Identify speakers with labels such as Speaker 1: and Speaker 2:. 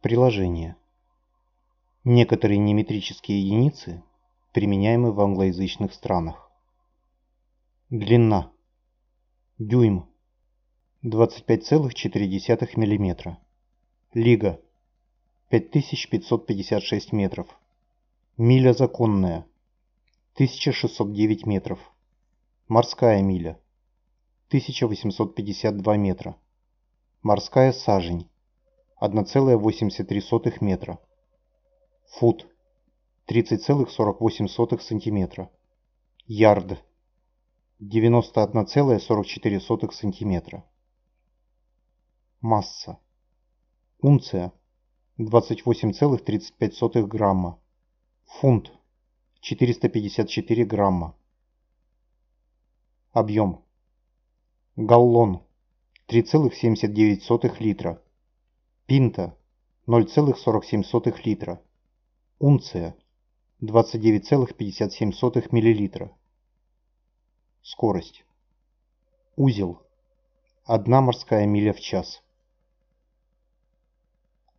Speaker 1: Приложение. Некоторые неметрические единицы применяемы в англоязычных странах. Длина. Дюйм. 25,4 мм. Лига. 5556 метров. Миля законная. 1609 метров. Морская миля. 1852 метра. Морская сажень. 1,83 метра. Фут. 30,48 сантиметра. Ярд. 91,44 сантиметра. Масса. Унция. 28,35 грамма. Фунт. 454 грамма. Объем. Галлон. 3,79 литра. Пинта. 0,47 литра. Унция. 29,57 миллилитра. Скорость. Узел. Одна морская миля в час.